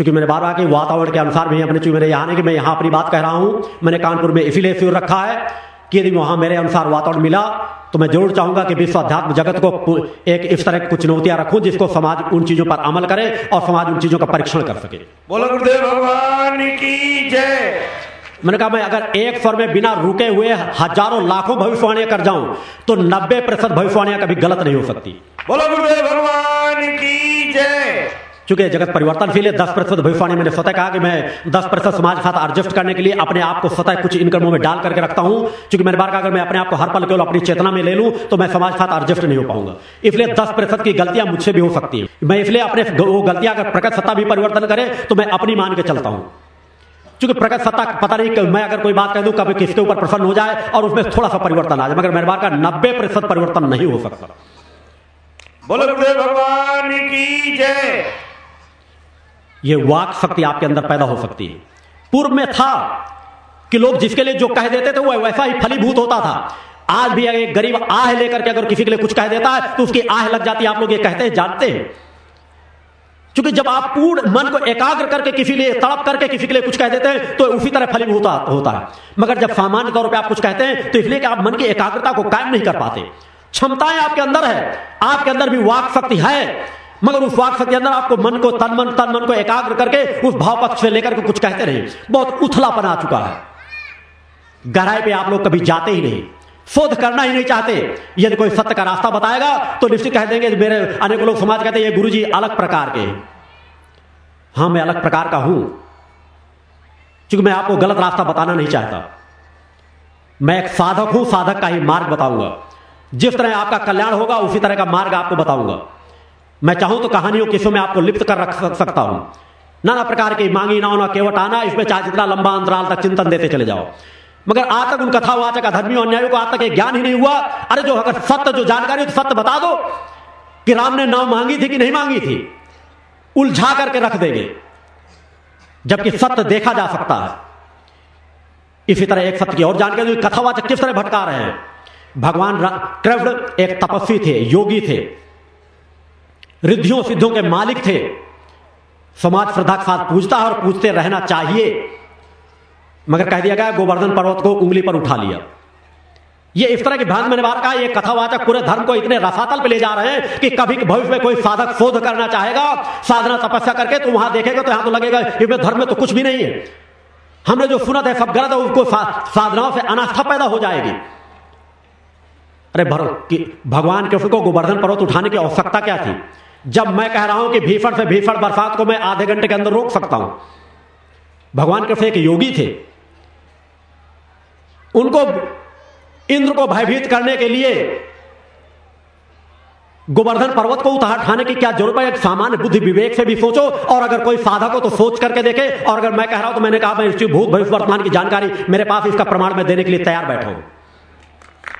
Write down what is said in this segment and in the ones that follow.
चूँकि मैंने बार बार के वातावरण के अनुसार भी अपने चूँकि मेरे यहाँ नहीं कि मैं यहाँ अपनी बात कह रहा हूँ। मैंने कानपुर में इसीलिए फिर रखा है कि यदि वहाँ मेरे अनुसार वातावरण मिला तो मैं ज़रूर चाहूँगा कि विश्व अध्यात्म जगत को एक इस तरह की कुछ चुनौतियाँ रखूँ जिसको समाज उन चीज़ों पर अमल करे और समाज उन चीज़ों का परीक्षण कर सके। बोलो गुरुदेव भगवान की जय। मैंने कहा मैं अगर एक स्वर में बिना रुके हुए हज़ारों लाखों भविष्यवाणियाँ कर जाऊँ तो नब्बे प्रतिशत भविष्यवाणियाँ कभी गलत नहीं हो सकती। बोलो गुरुदेव भगवान की जय। चूँकि जगत परिवर्तनशील है दस प्रतिशत भविष्यवाणी मैंने स्वतः कहा कि मैं दस प्रतिशत समाज के साथ एडजस्ट करने के लिए अपने आप को स्वतः कुछ इनकमों में डाल करके रखता हूँ। क्योंकि मैंने बार कहा, अगर मैं अपने आप को हर पल केवल अपनी चेतना में ले लूँ तो मैं समाज के साथ एडजस्ट नहीं हो पाऊँगा। इसलिए दस प्रतिशत की गलतियाँ मुझसे भी हो सकती है। मैं इसलिए अपने वो गलतियाँ अगर प्रकट सत्ता भी परिवर्तन करे तो मैं अपनी मान के चलता हूँ। क्योंकि प्रकट सत्ता पता नहीं कि मैं अगर कोई बात कह दूँ, कभी किसके ऊपर प्रसन्न हो जाए और उसमें थोड़ा सा परिवर्तन आ जाए। मगर मेरे बार का नब्बे प्रतिशत परिवर्तन नहीं हो सकता। बोलो भगवान की जय। ये वाक शक्ति आपके अंदर पैदा हो सकती है। पूर्व में था कि लोग जिसके लिए जो कह देते थे, वो वैसा ही फलीभूत होता था। आज भी एक गरीब आह लेकर के अगर किसी के लिए कुछ कह देता है तो उसकी आह लग जाती है। आप लोग ये कहते हैं, जानते हैं? क्योंकि जब आप पूर्ण मन को एकाग्र करके किसी लिए, तड़प करके किसी के लिए कुछ कह देते हैं तो उसी तरह फलीभूत होता है। मगर जब सामान्य तौर पर आप कुछ कहते हैं तो इसलिए कि आप मन की एकाग्रता को कायम नहीं कर पाते। क्षमताएँ आपके अंदर है। आपके अंदर भी वाक शक्ति है। मगर उस वाक के अंदर आपको मन को तन, मन तन, मन को एकाग्र करके उस भाव पक्ष से लेकर के कुछ कहते रहे बहुत उथलापन आ चुका है। गहराई पे आप लोग कभी जाते ही नहीं। शोध करना ही नहीं चाहते। यदि कोई सत्य का रास्ता बताएगा तो निश्चित कह देंगे, मेरे अनेक लोग समाज कहते हैं, ये गुरु जी अलग प्रकार के हाँ, मैं अलग प्रकार का हूँ। क्योंकि मैं आपको गलत रास्ता बताना नहीं चाहता। मैं एक साधक हूँ, साधक का ही मार्ग बताऊँगा। जिस तरह आपका कल्याण होगा, उसी तरह का मार्ग आपको बताऊँगा। मैं चाहूँ तो कहानियों किस्सों में आपको लिप्त कर रख सकता हूँ। नाना प्रकार की मांगी ना केवट आना, इसमें चाहे जितना लंबा अंतराल तक चिंतन देते चले जाओ। मगर आज तक उन कथावाचक, अधर्मियों, अन्यायों को आज तक ज्ञान ही नहीं हुआ। अरे जो अगर सत्य, जो जानकारी तो सत्य बता दो कि राम ने नाव मांगी थी कि नहीं मांगी थी। उलझा करके रख देंगे, जबकि सत्य देखा जा सकता है। इसी तरह एक सत्य की और जानकारी कथावाचक किस तरह भटका रहे हैं? भगवान कृष्ण एक तपस्वी थे, योगी थे। रिद्धियों सिद्धियों के मालिक थे। समाज श्रद्धा के साथ पूजता है और पूजते रहना चाहिए। मगर कह दिया गया गोवर्धन पर्वत को उंगली पर उठा लिया। ये इस तरह की भ्रांत मैंने बार कहा ये कथावाचक पूरे धर्म को इतने रसातल पे ले जा रहे हैं कि कभी भविष्य में कोई साधक शोध करना चाहेगा साधना तपस्या करके तो वहाँ देखेगा तो यहाँ तो लगेगा इसमें धर्म में तो कुछ भी नहीं है। हमने जो सुना था सब गलत है उसको साधनाओं से अनास्था पैदा हो जाएगी। अरे भर, भगवान के को गोवर्धन पर्वत उठाने की आवश्यकता क्या थी? जब मैं कह रहा हूँ कि भीषण से भीषण बरसात को मैं आधे घंटे के अंदर रोक सकता हूँ। भगवान कृष्ण एक योगी थे। उनको इंद्र को भयभीत करने के लिए गोवर्धन पर्वत को उठाने की क्या ज़रूरत है? एक सामान्य बुद्धि विवेक से भी सोचो, और अगर कोई साधक हो तो सोच करके देखे, और अगर मैं कह रहा हूँ तो मैंने कहा, मैं इसकी भूत भविष्य वर्तमान की जानकारी मेरे पास इसका प्रमाण में देने के लिए तैयार बैठा हूँ।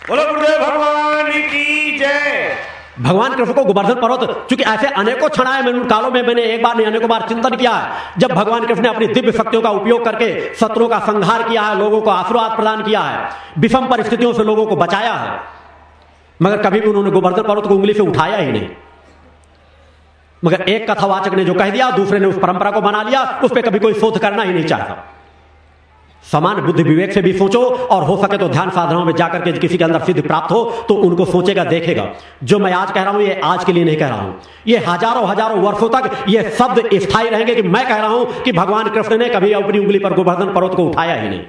बोलो गुरुदेव, भगवान की जय। भगवान कृष्ण को गोवर्धन पर्वत, चूँकि ऐसे अनेकों क्षण आए मैंने कालों में मैंने एक बार नहीं, अनेकों बार चिंतन किया है। जब भगवान कृष्ण ने अपनी दिव्य शक्तियों का उपयोग करके शत्रुओं का संहार किया है, लोगों को आशीर्वाद प्रदान किया है, विषम परिस्थितियों से लोगों को बचाया है, मगर कभी भी उन्होंने गोवर्धन पर्वत को उंगली से उठाया ही नहीं। मगर एक कथावाचक ने जो कह दिया, दूसरे ने उस परंपरा को बना लिया, उस पर कभी कोई शोध करना ही नहीं चाहता। समान बुद्धि विवेक से भी सोचो और हो सके तो ध्यान साधनाओं में जाकर के किसी के अंदर सिद्धि प्राप्त हो तो उनको सोचेगा देखेगा। जो मैं आज कह रहा हूँ ये आज के लिए नहीं कह रहा हूँ। ये हज़ारों हज़ारों वर्षों तक ये शब्द स्थायी रहेंगे कि मैं कह रहा हूँ कि भगवान कृष्ण ने कभी अपनी उंगली पर गोवर्धन पर्वत को उठाया ही नहीं।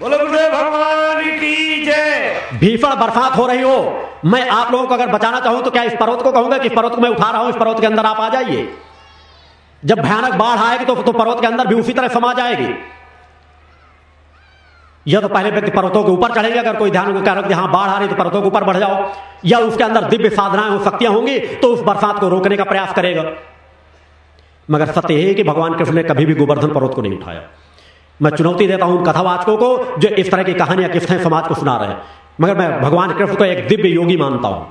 बोलो भगवान की जय। भीषण बरसात हो रही हो। मैं आप लोगों को अगर बचाना चाहूँ तो क्या इस पर्वत को कहूँगा कि पर्वत को मैं उठा रहा हूँ इस पर्वत के अंदर आप आ जाइए। जब भयानक बाढ़ आएगी तो, तो पर्वत के अंदर भी उसी तरह समा जाएगी। या तो पहले व्यक्ति पर्वतों के ऊपर चढ़ेंगे, अगर कोई ध्यान कह रहा हाँ बाढ़ आ रही तो पर्वतों के ऊपर बढ़ जाओ। या उसके अंदर दिव्य साधनाएँ हो शक्तियाँ होंगी तो उस बरसात को रोकने का प्रयास करेगा। मगर सत्य यही कि भगवान कृष्ण ने कभी भी गोवर्धन पर्वत को नहीं उठाया। मैं चुनौती देता हूँ उन कथावाचकों को, जो इस तरह की कहानियाँ किस्सें समाज को सुना रहे हैं। मगर मैं भगवान कृष्ण को एक दिव्य योगी मानता हूँ।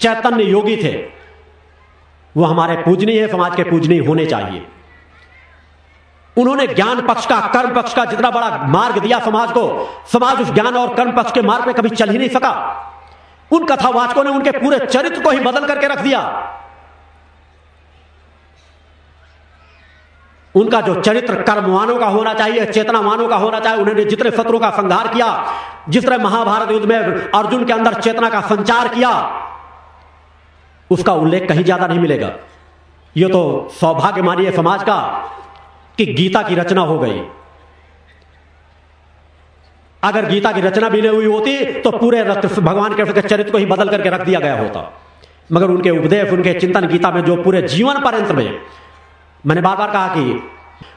चैतन्य योगी थे। वो हमारे पूजनीय समाज के पूजनीय होने चाहिए। उन्होंने ज्ञान पक्ष का, कर्म पक्ष का जितना बड़ा मार्ग दिया समाज को, समाज उस ज्ञान और कर्म पक्ष के मार्ग पे कभी चल ही नहीं सका। उन कथावाचकों ने उनके पूरे चरित्र को ही बदल करके रख दिया। उनका जो चरित्र कर्मवानों का होना चाहिए, चेतनावानों का होना चाहिए, उन्होंने जितने शत्रुओं का संहार किया, जिस तरह महाभारत युद्ध में अर्जुन के अंदर चेतना का संचार किया, उसका उल्लेख कहीं ज़्यादा नहीं मिलेगा। यह तो सौभाग्य मानिए समाज का। कि गीता की रचना हो गई। अगर गीता की रचना भी नहीं हुई होती तो पूरे भगवान कृष्ण के चरित्र को ही बदल करके रख दिया गया होता। मगर उनके उपदेश, उनके चिंतन गीता में जो पूरे जीवन पर्यंत में, मैंने बार बार कहा कि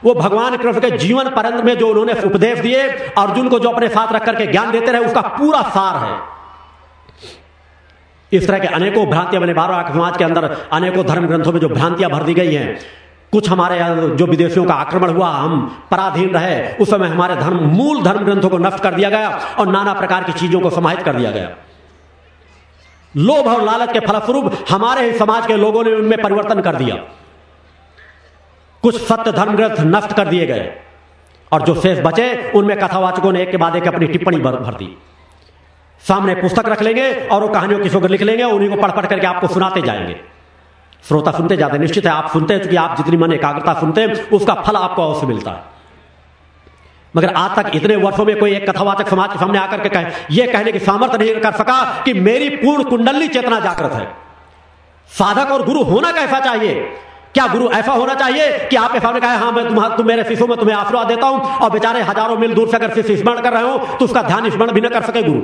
वो भगवान कृष्ण के जीवन पर्यंत में जो उन्होंने उपदेश दिए, अर्जुन को जो अपने साथ रख करके ज्ञान देते रहे, उसका पूरा सार है। इस तरह के अनेकों भ्रांतियाँ मैंने बार बार समाज के अंदर अनेकों धर्म ग्रंथों में जो भ्रांतियाँ भर दी गई हैं कुछ हमारे जो विदेशियों का आक्रमण हुआ, हम पराधीन रहे, उस समय हमारे धर्म, मूल धर्म ग्रंथों को नष्ट कर दिया गया और नाना प्रकार की चीज़ों को समाहित कर दिया गया। लोभ और लालच के फलस्वरूप हमारे ही समाज के लोगों ने उनमें परिवर्तन कर दिया। कुछ सत्य धर्म ग्रंथ नष्ट कर दिए गए और जो शेष बचे, उनमें कथावाचकों ने एक के बाद एक अपनी टिप्पणी भर दी। सामने पुस्तक रख लेंगे और वो कहानियों किसी को लिख लेंगे उन्हीं को पढ़ पढ़ करके आपको सुनाते जाएँगे। श्रोता सुनते जाते निश्चित है, आप सुनते हैं कि आप जितनी मन एकाग्रता सुनते हैं, उसका फल आपको अवश्य मिलता है। मगर आज तक इतने वर्षों में कोई एक कथावाचक समाज के सामने आकर के कहे यह कहने की सामर्थ्य नहीं कर सका कि मेरी पूर्ण कुंडली चेतना जागृत है। साधक और गुरु होना कैसा चाहिए? क्या गुरु ऐसा होना चाहिए कि आपके सामने कहे हाँ मैं तुम्हारा, तुम मेरे शिशु में तुम्हें आशीर्वाद देता हूँ, और बेचारे हज़ारों मील दूर से अगर शिष्य स्मरण कर रहे हो तो उसका ध्यान स्मरण भी न कर सके गुरु।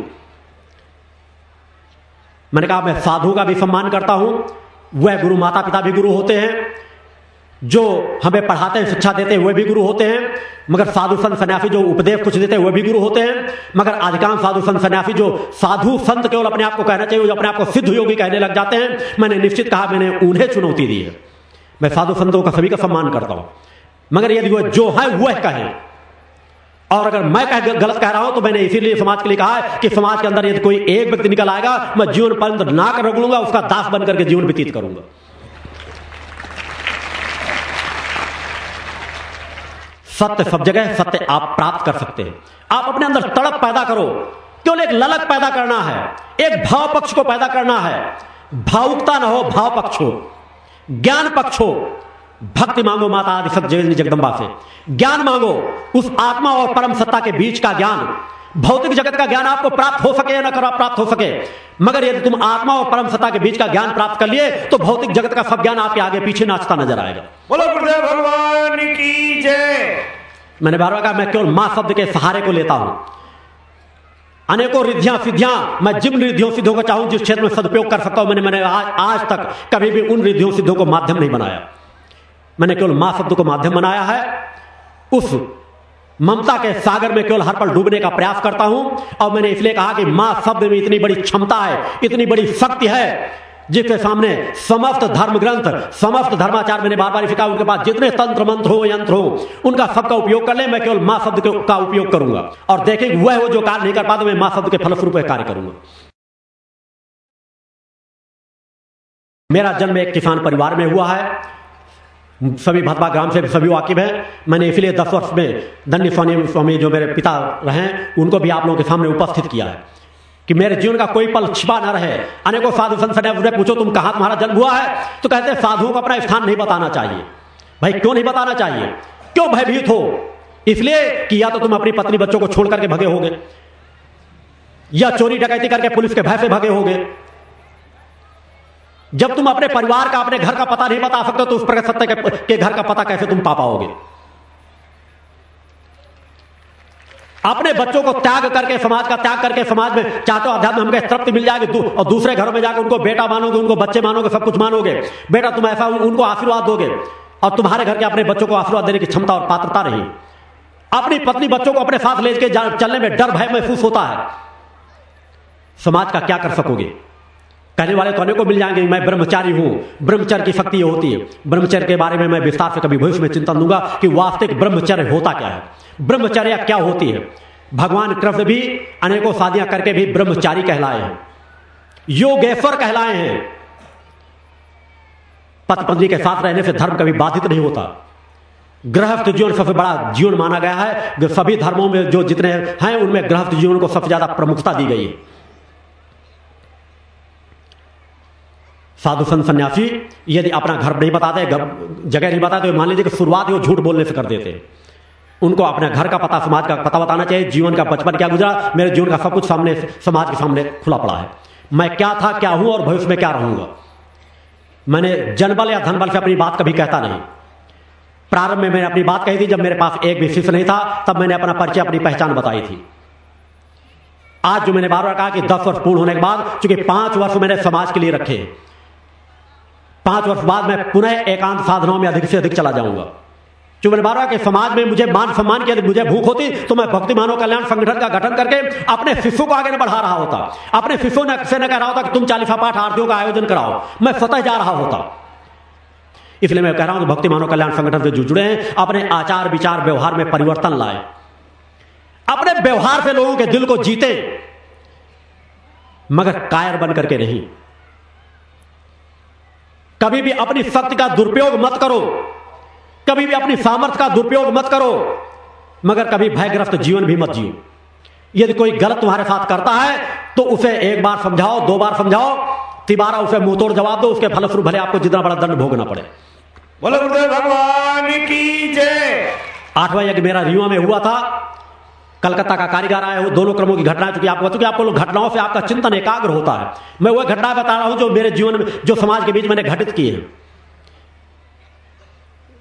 मैंने कहा, मैं साधु का भी सम्मान करता हूँ वह गुरु माता पिता भी गुरु होते हैं, जो हमें पढ़ाते हैं, शिक्षा देते हैं, वह भी गुरु होते हैं। मगर साधु संत सन्यासी जो उपदेश कुछ देते हैं, वह भी गुरु होते हैं। मगर अधिकांश साधु संत सन्यासी जो साधु संत केवल अपने आप को कहना चाहिए जो अपने आप को सिद्ध योगी कहने लग जाते हैं। मैंने निश्चित कहा, मैंने उन्हें चुनौती दी है। मैं साधु संतों का सभी का सम्मान करता हूँ। मगर यदि वह जो है, वह कहे। और अगर मैं कह गलत कह रहा हूँ तो मैंने इसीलिए समाज के लिए कहा है कि समाज के अंदर यदि कोई एक व्यक्ति निकल आएगा, मैं जीवन पर्यंत ना कर लूँगा उसका दास बनकर के जीवन व्यतीत करूँगा। सत्य सब जगह, सत्य आप प्राप्त कर सकते हैं। आप अपने अंदर तड़प पैदा करो। केवल एक ललक पैदा करना है, एक भाव पक्ष को पैदा करना है। भावुकता ना हो, भाव पक्ष हो, ज्ञान पक्ष हो भक्ति मांगो माता आदि सत्य जगदम्बा से। ज्ञान मांगो उस आत्मा और परम सत्ता के बीच का ज्ञान। भौतिक जगत का ज्ञान आपको प्राप्त हो सके या न करो प्राप्त हो सके। मगर यदि तुम आत्मा और परम सत्ता के बीच का ज्ञान प्राप्त कर लिए तो भौतिक जगत का सब ज्ञान आपके आगे पीछे नाचता नज़र आएगा। बोलो गुरुदेव भगवान की जय। मैंने बार बार कहा मैं केवल माँ शब्द के सहारे को लेता हूँ। अनेकों रिद्धियाँ सिद्धियाँ मैं जिन रिद्धियों सिद्धों को चाहूँ जिस क्षेत्र में सदुपयोग कर सकता हूँ मैंने मैंने आज, आज तक कभी भी उन रिद्धियों सिद्धों को माध्यम नहीं बनाया। मैंने केवल माँ शब्द को माध्यम बनाया है। उस ममता के सागर में केवल हर पल डूबने का प्रयास करता हूँ। और मैंने इसलिए कहा कि माँ शब्द में इतनी बड़ी क्षमता है, इतनी बड़ी शक्ति है, जिसके सामने समस्त धर्म ग्रंथ, समस्त धर्माचार मैंने बार बार सिखा उनके पास जितने तंत्र मंत्र हो यंत्र हो, उनका सबका उपयोग कर ले, मैं केवल माँ शब्द का उपयोग करूँगा। और देखेंगे वह वो जो कार्य नहीं कर पाता, मैं माँ शब्द के फलस्वरूप कार्य करूँगा। मेरा जन्म एक किसान परिवार में हुआ है। सभी भतवा ग्राम से सभी वाकिफ हैं। मैंने इसलिए दस वर्ष में धन्य स्वामी स्वामी जो मेरे पिता रहे, उनको भी आप लोगों के सामने उपस्थित किया है कि मेरे जीवन का कोई पल छिपा ना रहे। अनेकों साधु संत उन्हें पूछो, तुम कहाँ तुम्हारा जन्म हुआ है? तो कहते हैं, साधुओं को अपना स्थान नहीं बताना चाहिए। भाई, क्यों नहीं बताना चाहिए? क्यों भयभीत हो? इसलिए कि या तो तुम अपनी पत्नी बच्चों को छोड़ करके भगे होगे, या चोरी डकैती करके पुलिस के भय से भगे होगे। जब तुम अपने परिवार का अपने घर का पता नहीं बता सकते तो उस प्रगत सत्य के, के घर का पता कैसे तुम पा पाओगे? अपने बच्चों को त्याग करके समाज का त्याग करके समाज में चाहते अध्यात्म हमें तृप्ति मिल जाएगी और दूसरे घरों में जाकर उनको बेटा मानोगे उनको बच्चे मानोगे सब कुछ मानोगे। बेटा तुम ऐसा उनको आशीर्वाद दोगे और तुम्हारे घर के अपने बच्चों को आशीर्वाद देने की क्षमता और पात्रता नहीं। अपनी पत्नी बच्चों को अपने साथ लेके चलने में डर भय महसूस होता है। समाज का क्या कर सकोगे? कहने वाले तो अनेक को मिल जाएँगे? मैं ब्रह्मचारी हूँ। ब्रह्मचर्य की शक्ति होती है। ब्रह्मचर्य के बारे में मैं विस्तार से कभी भविष्य में चिंतन दूँगा कि वास्तविक ब्रह्मचर्य होता क्या है। ब्रह्मचर्य क्या होती है? भगवान कृष्ण भी अनेकों शादियाँ करके भी ब्रह्मचारी कहलाए हैं। योगेश्वर कहलाए हैं। पति पत्नी के साथ रहने से धर्म कभी बाधित नहीं होता। गृहस्थ जीवन सबसे बड़ा जीवन माना गया है। सभी धर्मों में जो जितने हैं, उनमें गृहस्थ जीवन को सबसे ज़्यादा प्रमुखता दी गई है। साधु संत सन्यासी, यदि अपना घर नहीं बताते जगह नहीं बताते तो मान लीजिए कि शुरुआत वो झूठ बोलने से कर देते। उनको अपने घर का पता, समाज का पता बताना चाहिए, जीवन का, बचपन क्या गुजरा, मेरे जीवन का सब कुछ सामने, समाज के सामने खुला पड़ा है। मैं क्या था, क्या हूँ और भविष्य में क्या रहूँगा? मैंने जनबल या धनबल से अपनी बात कभी कहता नहीं। प्रारंभ में मैंने अपनी बात कही थी, जब मेरे पास एक भी शिष्य नहीं था, तब मैंने अपना परिचय, अपनी पहचान बताई थी। आज जो मैंने बार बार कहा कि दस वर्ष पूर्ण होने के बाद, चूँकि पाँच वर्ष मैंने समाज के लिए रखे पाँच वर्ष बाद मैं पुनः एकांत साधनाओं में अधिक से अधिक चला जाऊँगा। जो मैंने बार कि समाज में मुझे मान सम्मान की मुझे भूख होती तो मैं भक्ति मानव कल्याण संगठन का गठन करके अपने शिष्यों को आगे बढ़ा रहा होता। अपने शिष्यों ने से न कह रहा होता कि तुम चालीसा पाठ आरतियों का आयोजन कराओ। मैं स्वतः जा रहा होता। इसलिए मैं कह रहा हूँ भक्ति मानव कल्याण संगठन से जुड़े हैं, अपने आचार विचार व्यवहार में परिवर्तन लाए। अपने व्यवहार से लोगों के दिल को जीते, मगर कायर बन करके नहीं। कभी भी अपनी शक्ति का दुरुपयोग मत करो। कभी भी अपनी सामर्थ्य का दुरुपयोग मत करो। मगर कभी भयग्रस्त जीवन भी मत जियो। यदि कोई गलत तुम्हारे साथ करता है तो उसे एक बार समझाओ दो बार समझाओ तिबारा उसे मुँह तोड़ जवाब दो उसके फलस्वरूप भले आपको जितना बड़ा दंड भोगना पड़े। बोलो भगवान की जय। आठवां यज्ञ मेरा रिवा में हुआ था। कलकत्ता का कारीगर आया वो दोनों क्रमों की घटना चूँकि, आपको चूँकि, आपको घटनाओं से आपका चिंतन एकाग्र होता है। मैं वह घटना बता रहा हूँ जो मेरे जीवन में, जो समाज के बीच मैंने घटित किए हैं।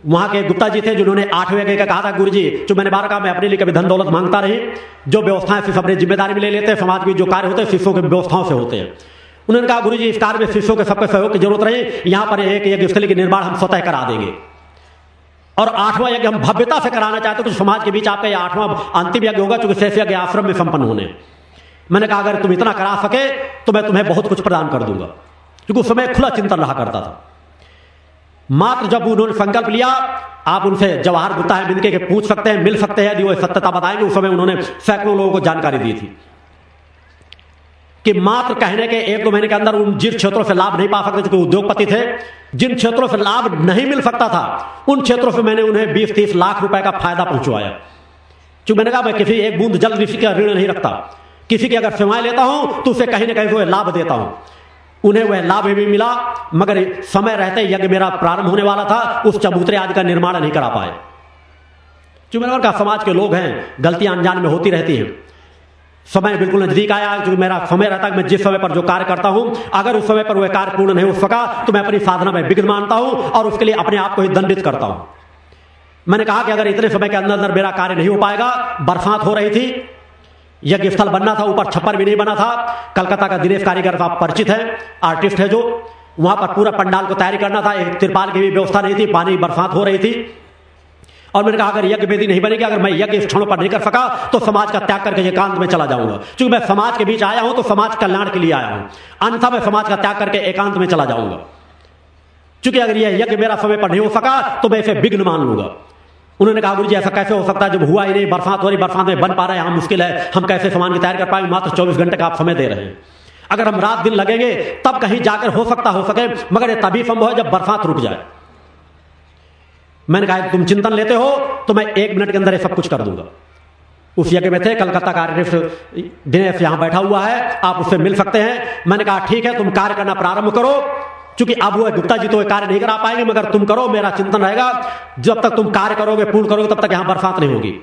वहाँ के गुप्ता जी थे जिन्होंने आठवें का कहा था गुरु जी जो मैंने बार कहा, मैं अपने लिए कभी धन दौलत माँगता रही जो व्यवस्थाएँ सिर्फ़ अपनी ज़िम्मेदारी में ले लेते हैं, समाज के जो कार्य होते हैं, शिष्यों की व्यवस्थाओं से होते हैं। उन्होंने कहा गुरु जी इस कार्य में शिष्यों के सबके सहयोग की ज़रूरत रही यहाँ पर एक यज्ञ स्थली के निर्माण हम स्वतः करा देंगे। और आठवां यज्ञ हम भव्यता से कराना चाहते तो समाज के बीच आपका यह आठवां अंतिम यज्ञ होगा, चूँकि शेष यज्ञ आश्रम में संपन्न होने मैंने कहा, अगर तुम इतना करा सके तो मैं तुम्हें बहुत कुछ प्रदान कर दूँगा। क्योंकि उस समय खुला चिंतन रहा करता था। मात्र जब उन्होंने संकल्प लिया, आप उनसे जवाहर गुप्ता है मिलके के पूछ सकते हैं, मिल सकते हैं, यदि वो सत्यता बताएँगे, उस समय उन्होंने सैकड़ों लोगों को जानकारी दी थी। कि मात्र कहने के एक दो महीने के अंदर उन जिन क्षेत्रों से लाभ नहीं पा सकते क्योंकि उद्योगपति थे जिन क्षेत्रों से लाभ नहीं मिल सकता था, उन क्षेत्रों से मैंने उन्हें बीस तीस लाख रुपए का फ़ायदा पहुंचवाया। क्योंकि मैंने कहा, मैं किसी एक बूंद जल ऋषि का ऋण नहीं रखता। किसी की अगर सेवाएँ लेता हूँ तो उसे कहीं ना कहीं लाभ देता हूँ। उन्हें वह लाभ भी मिला, मगर समय रहते यज्ञ मेरा प्रारंभ होने वाला था, उस चबूतरे आदि का निर्माण नहीं करा पाए। चूँकि का समाज के लोग हैं, गलतियाँ अनजान में होती रहती हैं। समय बिल्कुल नज़दीक आया जो मेरा समय रहता है मैं जिस समय पर जो कार्य करता हूँ, अगर उस समय पर वह कार्य पूर्ण नहीं हो सका तो मैं अपनी साधना में विघ्न मानता हूँ और उसके लिए अपने आप को ही दंडित करता हूँ। मैंने कहा कि अगर इतने समय के अंदर अंदर मेरा कार्य नहीं हो पाएगा, बरसात हो रही थी यज्ञ स्थल बनना था, ऊपर छप्पर भी नहीं बना था, कलकत्ता का दिनेश कारीगर आप परिचित है, आर्टिस्ट है जो, वहाँ पर पूरा पंडाल को तैयारी करना था, एक तिरपाल की भी व्यवस्था नहीं थी, पानी बरसात हो रही थी। और मैंने कहा, अगर यज्ञ वेदी नहीं बनेगी, अगर मैं यज्ञ क्षणों पर नहीं कर सका तो समाज का त्याग करके एकांत में चला जाऊँगा। क्योंकि मैं समाज के बीच आया हूँ तो समाज कल्याण के लिए आया हूँ। अन्यथा मैं समाज का त्याग करके एकांत में चला जाऊँगा। क्योंकि अगर यह यज्ञ मेरा समय पर नहीं हो सका तो मैं इसे विघ्न मान लूँगा। उन्होंने कहा गुरु जी ऐसा कैसे हो सकता है? जब हुआ ही नहीं, बरसात हो रही, बरसात में बन पा रहा है, यहाँ मुश्किल है। हम कैसे सामान की तैयारी कर पाएँगे? मात्र चौबीस घंटे का आप समय दे रहे हैं। अगर हम रात दिन लगेंगे, तब कहीं जाकर हो सकता, हो सके, मगर ये तभी संभव है जब बरसात रुक जाए। मैंने कहा, तुम चिंतन लेते हो तो मैं एक मिनट के अंदर ये सब कुछ कर दूँगा। उस यज्ञ में थे कलकत्ता का दिनेश यहाँ बैठा हुआ है, आप उससे मिल सकते हैं। मैंने कहा, ठीक है, तुम कार्य करना प्रारंभ करो। क्योंकि अब वो गुप्ता जी तो कार्य नहीं करा पाएँगे, मगर तुम करो, मेरा चिंतन रहेगा। जब तक तुम कार्य करोगे, पूर्ण करोगे, तब तक यहाँ बरसात नहीं होगी।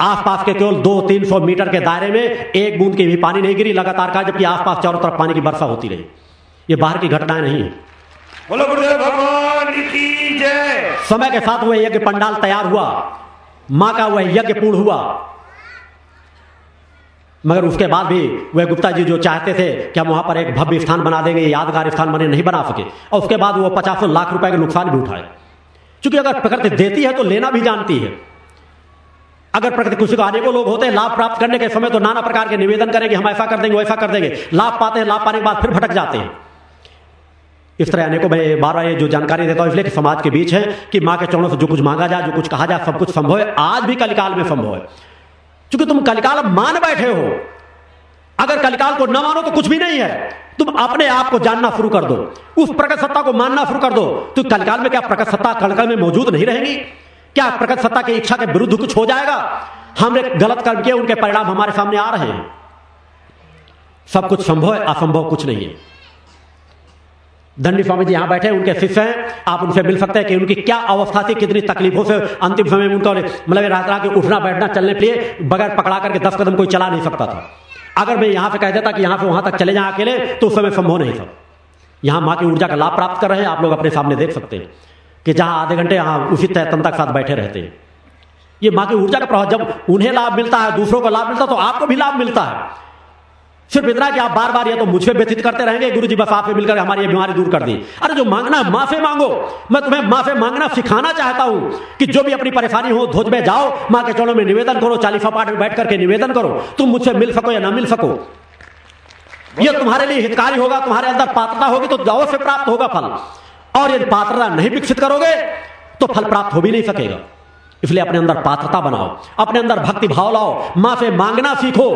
आसपास के केवल दो तीन सौ मीटर के दायरे में एक बूंद की भी पानी नहीं गिरी लगातार का, जबकि आसपास चारों तरफ़ पानी की वर्षा होती रही। ये बाहर की घटनाएँ नहीं है। बोलो, गुरुदेव भगवान। समय के साथ वह यज्ञ पंडाल तैयार हुआ। माँ का वह यज्ञ पूर्ण हुआ। मगर उसके बाद भी वह गुप्ता जी जो चाहते थे कि हम वहाँ पर एक भव्य स्थान बना देंगे, यादगार स्थान बने, नहीं बना सके? और उसके बाद वो पचासों लाख रुपए का नुकसान भी उठाए। क्योंकि अगर प्रकृति देती है तो लेना भी जानती है। अगर प्रकृति कुछ को अनेकों लोग होते हैं लाभ प्राप्त करने के समय तो नाना प्रकार के निवेदन करेंगे, हम ऐसा कर देंगे, वैसा कर देंगे। लाभ पाते हैं, लाभ पाने के बाद फिर भटक जाते हैं। इस तरह अनेकों मैं बार बार ये जो जानकारी देता हूँ, इसलिए कि समाज के बीच है कि माँ के चरणों से जो कुछ मांगा जाए, जो कुछ कहा जाए, सब कुछ संभव है। आज भी कलिकाल में संभव है। क्योंकि तुम कलिकाल मान बैठे हो। अगर कलिकाल को न मानो तो कुछ भी नहीं है। तुम अपने आप को जानना शुरू कर दो। उस प्रकट सत्ता को मानना शुरू कर दो। तो कलिकाल में क्या प्रकट सत्ता कलिकाल में मौजूद नहीं रहेगी? क्या प्रकट सत्ता की इच्छा के विरुद्ध कुछ हो जाएगा? हमने गलत कर्म किए, उनके परिणाम हमारे सामने आ रहे हैं। सब कुछ संभव है, असंभव कुछ नहीं है। दंडी स्वामी जी यहाँ बैठे उनके शिष्य हैं, आप उनसे मिल सकते हैं कि उनकी क्या अवस्था थी, कितनी तकलीफों से अंतिम समय में उनका मतलब रात रात के उठना बैठना चलने के लिए बगैर पकड़ा करके दस कदम कोई चला नहीं सकता था। अगर मैं यहाँ से कह देता कि यहाँ से वहाँ तक चले जाए अकेले तो उस समय संभव नहीं था। यहाँ माँ की ऊर्जा का लाभ प्राप्त कर रहे हैं, आप लोग अपने सामने देख सकते हैं कि जहाँ आधे घंटे यहाँ उसी तयतनता के साथ बैठे रहते हैं। ये माँ की ऊर्जा का प्रभाव, जब उन्हें लाभ मिलता है, दूसरों को लाभ मिलता है तो आपको भी लाभ मिलता है। सिर्फ़ इतना कि आप बार बार ये तो मुझे व्यतीत करते रहेंगे गुरु जी बस आपसे मिलकर हमारी ये बीमारी दूर कर दी। अरे जो मांगना, माफे मांगो। मैं तुम्हें माफे मांगना सिखाना चाहता हूँ कि जो भी अपनी परेशानी हो ध्वज में जाओ, माँ के चरणों में निवेदन करो चालीफा पाठ में बैठ करके निवेदन करो। तुम मुझसे मिल सको या ना मिल सको। ये तुम्हारे लिए हितकारी होगा, तुम्हारे अंदर पात्रता होगी तो जाओ से प्राप्त होगा फल। और यदि पात्रता नहीं विकसित करोगे तो फल प्राप्त हो भी नहीं सकेगा। इसलिए अपने अंदर पात्रता बनाओ, अपने अंदर भक्ति भाव लाओ, माँ से मांगना सीखो।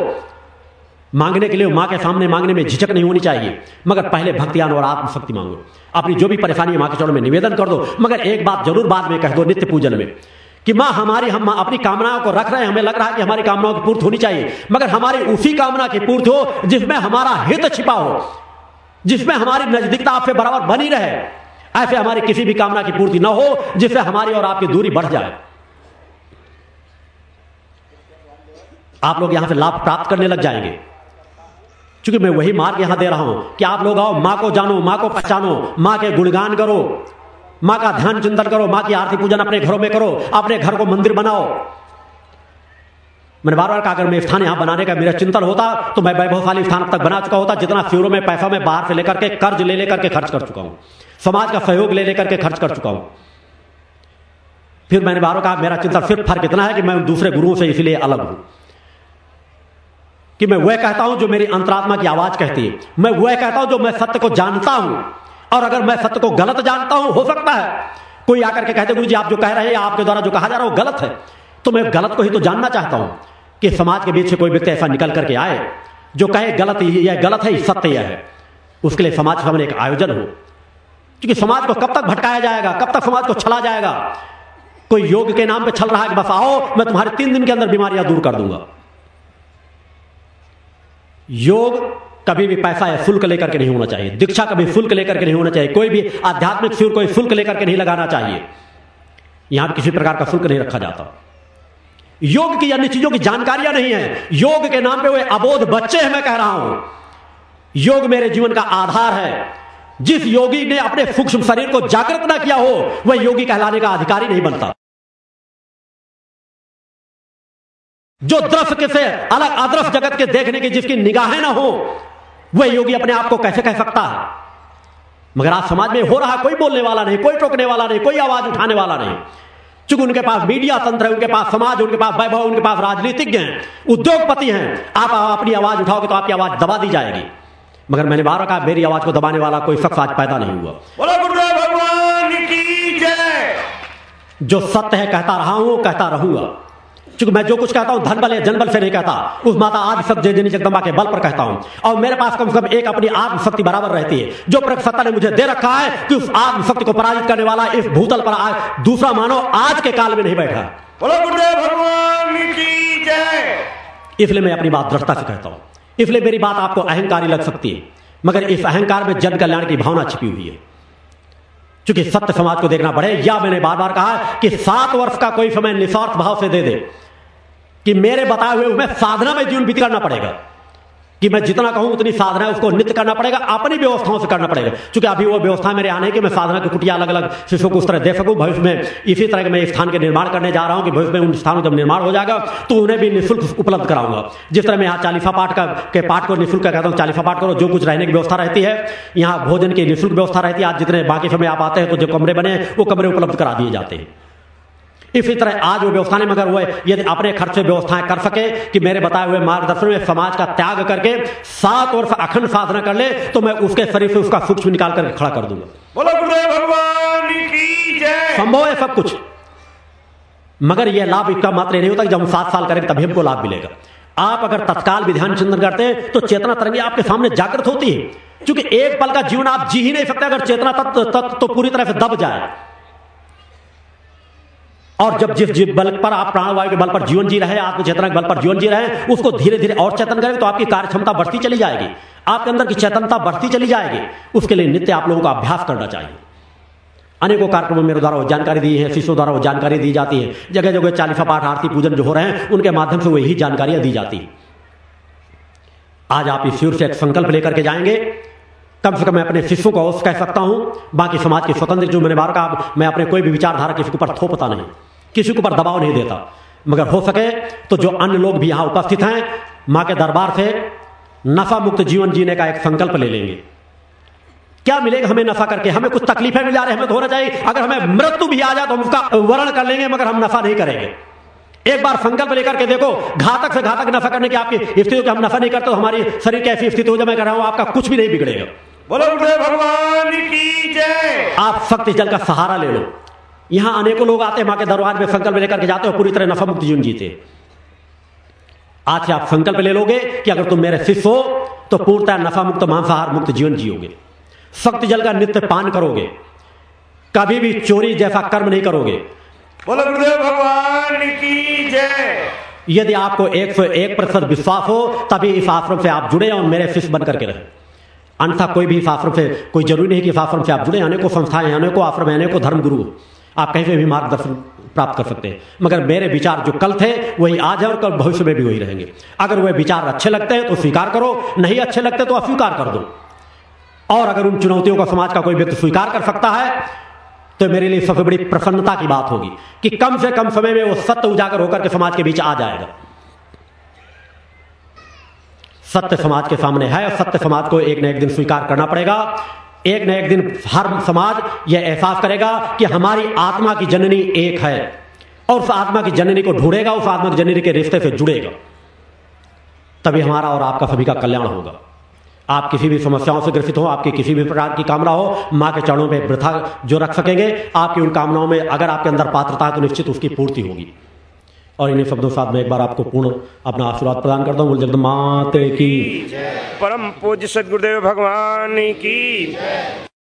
मांगने के लिए माँ के सामने मांगने में झिझक नहीं होनी चाहिए। मगर पहले भक्तियान और आत्मशक्ति मांगो। अपनी जो भी परेशानी है माँ के चरणों में निवेदन कर दो, मगर एक बात ज़रूर बाद में कह दो नित्य पूजन में कि माँ हमारी, हम अपनी कामनाओं को रख रहे हैं, हमें लग रहा है कि हमारी कामनाओं की पूर्ति होनी चाहिए। मगर हमारी उसी कामना की पूर्ति हो जिसमें हमारा हित छिपा हो, जिसमें हमारी नजदीकता आपसे बराबर बनी रहे। ऐसे हमारी किसी भी कामना की पूर्ति न हो, जिससे हमारी और आपकी दूरी बढ़ जाए। आप लोग यहाँ से लाभ प्राप्त करने लग जाएँगे। क्योंकि मैं वही मार्ग यहाँ दे रहा हूँ कि आप लोग आओ, माँ को जानो, माँ को पहचानो, माँ के गुणगान करो, माँ का ध्यान चिंतन करो, माँ की आरती पूजन अपने घरों में करो, अपने घर को मंदिर बनाओ। मैंने बार बार कहा, अगर मैं स्थान यहाँ बनाने का मेरा चिंतन होता तो मैं वैभवशाली स्थान तक बना चुका होता, जितना फ्यूरो में पैसा मैं बाहर से लेकर के कर्ज ले लेकर के खर्च कर चुका हूँ, समाज का सहयोग ले लेकर के खर्च कर चुका हूँ। फिर मैंने बारों कहा, मेरा चिंतन सिर्फ़ फ़र्क इतना है कि मैं दूसरे गुरुओं से इसलिए अलग हूँ। कि मैं वह कहता हूँ जो मेरी अंतरात्मा की आवाज़ कहती है। मैं वह कहता हूँ जो मैं सत्य को जानता हूँ। और अगर मैं सत्य को गलत जानता हूँ, हो सकता है कोई आकर के कहते गुरु जी आप जो कह रहे हैं, आपके द्वारा जो कहा जा रहा है वो गलत है। तो मैं गलत को ही तो जानना चाहता हूँ कि समाज के बीच से कोई व्यक्ति ऐसा निकल करके आए, जो कहे, गलत यह गलत है, सत्य यह है। उसके लिए समाज सामने एक आयोजन हो। क्योंकि समाज को कब तक भटकाया जाएगा, कब तक समाज को छला जाएगा? कोई योग के नाम पे छल रहा है कि बस आओ, मैं तुम्हारे तीन दिन के अंदर बीमारियाँ दूर कर दूँगा। योग कभी भी पैसा या शुल्क लेकर के नहीं होना चाहिए। दीक्षा कभी शुल्क लेकर के नहीं होना चाहिए। कोई भी आध्यात्मिक शिविर कोई शुल्क लेकर के नहीं लगाना चाहिए। यहाँ किसी प्रकार का शुल्क नहीं रखा जाता। योग की अन्य चीज़ों की जानकारियाँ नहीं है। योग के नाम पे वो अबोध बच्चे हैं, मैं कह रहा हूँ। योग मेरे जीवन का आधार है। जिस योगी ने अपने सूक्ष्म शरीर को जागृत ना किया हो, वह योगी कहलाने का अधिकारी नहीं बनता। जो द्रव्य से अलग अद्रफ जगत के देखने की जिसकी निगाहें ना हो वह योगी अपने आप को कैसे कह सकता? है मगर आज समाज में हो रहा कोई बोलने वाला नहीं कोई टोकने वाला नहीं कोई आवाज़ उठाने वाला नहीं। चूँकि उनके पास मीडिया तंत्र है उनके पास समाज उनके पास वैभव उनके पास राजनीतिज्ञ हैं उद्योगपति हैं आप अपनी आवाज़ उठाओगे तो आपकी आवाज़ दबा दी जाएगी। मगर मैंने बार कहा मेरी आवाज़ को दबाने वाला कोई शख्स आज पैदा नहीं हुआ। बोलो भगवान की जय। जो सत्य है कहता रहा हूँ कहता रहूँगा। क्योंकि मैं जो कुछ कहता हूँ धन बल या जनबल से नहीं कहता। उस माता आदि सब जय देनी जगदम्बा के बल पर कहता हूँ। और मेरे पास कम से कम एक अपनी आत्मशक्ति बराबर रहती है जो सत्ता ने मुझे दे रखा है कि उस आत्मशक्ति को पराजित करने वाला इस भूतल पर आज दूसरा मानव आज के काल में नहीं बैठा। बोलो गुरुदेव भगवान की जय। इसलिए मैं अपनी बात दृढ़ता से कहता हूँ। इसलिए मेरी बात आपको अहंकारी लग सकती है मगर इस अहंकार में जन कल्याण की भावना छिपी हुई है। क्योंकि सत्य समाज को देखना पड़े या मैंने बार बार कहा कि सात वर्ष का कोई समय निस्वार्थ भाव से दे दे। कि मेरे बताए हुए मैं साधना में जीवन बीत करना पड़ेगा। कि मैं जितना कहूँ उतनी साधना उसको नित्य करना पड़ेगा, अपनी व्यवस्थाओं से करना पड़ेगा। क्योंकि अभी वो व्यवस्था मेरे आने की, मैं साधना की कुटिया अलग अलग शिष्यों को उस तरह दे सकूँ, भविष्य में इसी तरह के मैं स्थान के निर्माण करने जा रहा हूँ कि भविष्य में उन स्थानों जब निर्माण हो जाएगा तो उन्हें भी निःशुल्क उपलब्ध कराऊँगा। जिस तरह मैं यहाँ चालीफा पाठ का, के पाठ को निःशुल्क कहता हूँ चालीफा पाठ करो, जो कुछ रहने की व्यवस्था रहती है, यहाँ भोजन की निःशुल्क व्यवस्था रहती है, आज जितने बाकी समय आप आते हैं तो जो कमरे बने वो कमरे उपलब्ध करा दिए जाते हैं। इसी तरह आज वो व्यवस्था नहीं मगर वो यदि अपने खर्च से व्यवस्थाएँ कर सके कि मेरे बताए हुए मार्गदर्शन में समाज का त्याग करके सात वर्ष अखंड साधना कर ले तो मैं उसके शरीर से उसका सूक्ष्म निकाल कर खड़ा कर दूँगा। बोलो भगवान की जय। संभव है सब कुछ। मगर यह लाभ इसका मात्र नहीं होता जब हम सात साल करेंगे तभी हमको लाभ मिलेगा। आप अगर तत्काल विधान चिंतन करते हैं तो चेतना तरंगी आपके सामने जागृत होती है। क्योंकि एक पल का जीवन आप जी ही नहीं सकते अगर चेतना तत्व तत्व तो पूरी तरह से दब जाए। और जब जिस बल पर आप प्राणवायु के बल पर जीवन जी रहे हैं आत्मचेतना के बल पर जीवन जी रहे उसको धीरे धीरे और चेतन करें तो आपकी कार्य क्षमता बढ़ती चली जाएगी। आपके अंदर की चेतनता बढ़ती चली जाएगी। उसके लिए नित्य आप लोगों को अभ्यास करना चाहिए। अनेकों कार्यक्रमों मेरे द्वारा वो जानकारी दी है, शिष्यों द्वारा वो जानकारी दी जाती है। जगह जगह चालीसा पाठ, आरती पूजन जो हो रहे हैं, उनके माध्यम से वही जानकारियाँ दी जाती है। आज आप इस शिविर से एक संकल्प लेकर के जाएँगे। कम से कम मैं अपने शिष्यों को अवश्य कह सकता हूँ, बाकी समाज के स्वतंत्र जो मैंने बार कहा मैं अपने कोई भी विचारधारा किसी के ऊपर थोपता नहीं, किसी के ऊपर दबाव नहीं देता। मगर हो सके तो जो अन्य लोग भी यहाँ उपस्थित हैं, माँ के दरबार से नफा मुक्त जीवन जीने का एक संकल्प ले लेंगे। क्या मिलेगा हमें नफा करके? हमें कुछ तकलीफें मिल जा रही हमें तो होना चाहिए अगर हमें मृत्यु भी आ जाए तो हम उसका वर्ण कर लेंगे, मगर हम नफा नहीं करेंगे। एक बार संकल्प लेकर के देखो घातक से घातक नफा करने की आपकी स्थिति हम नफा नहीं करते हमारी शरीर की ऐसी स्थिति हो जाए मैं कर रहा हूँ आपका कुछ भी नहीं बिगड़ेगा। बोलो भगवान की जय। आप शक्ति जल का सहारा ले लो। यहाँ अनेकों लोग आते हैं माँ के दरबार में संकल्प लेकर के जाते हो पूरी तरह नफा मुक्त जीवन जीते। आज आप संकल्प ले लोगे कि अगर तुम मेरे शिष्य हो तो पूर्णतः नफा मुक्त मांसाहार मुक्त जीवन जियोगे। शक्ति जल का नित्य पान करोगे। कभी भी चोरी जैसा कर्म नहीं करोगे। बोलो, गुरुदेव भगवान की जय। यदि आपको एक सौ एक प्रतिशत विश्वास हो, तभी इस आश्रम से आप जुड़े और मेरे शिष्य बन करके रहे। अन्यथा कोई भी इस आश्रम से, कोई ज़रूरी नहीं कि इस आश्रम से आप जुड़े, अनेकों संस्थाएँ, अनेकों आश्रम, अनेकों धर्म गुरु आप कहीं से भी मार्गदर्शन प्राप्त कर सकते हैं। मगर मेरे विचार जो कल थे, वही आज है और कल भविष्य में भी वही रहेंगे। अगर वह विचार अच्छे लगते हैं तो स्वीकार करो। नहीं अच्छे लगते तो अस्वीकार कर दो। और अगर उन चुनौतियों का समाज का कोई व्यक्ति स्वीकार कर सकता है तो मेरे लिए सबसे बड़ी प्रसन्नता की बात होगी कि कम से कम समय में वो सत्य उजागर होकर के समाज के बीच आ जाएगा। सत्य समाज के सामने है और सत्य समाज को एक न एक दिन स्वीकार करना पड़ेगा। एक न एक दिन हर समाज यह एहसास करेगा कि हमारी आत्मा की जननी एक है और उस आत्मा की जननी को ढूंढेगा, उस आत्मा की जननी के रिश्ते से जुड़ेगा। तभी हमारा और आपका सभी का कल्याण होगा। आप किसी भी समस्याओं से ग्रसित हो, आपकी किसी भी प्रकार की कामना हो, माँ के चरणों में वृथा जो रख सकेंगे, आपकी उन कामनाओं में अगर आपके अंदर पात्रता है तो निश्चित उसकी पूर्ति होगी। और इन्हीं शब्दों साथ में एक बार आपको पूर्ण अपना आशीर्वाद प्रदान करता हूँ। जगद माते की। परम पूज्य सदगुरुदेव भगवान की।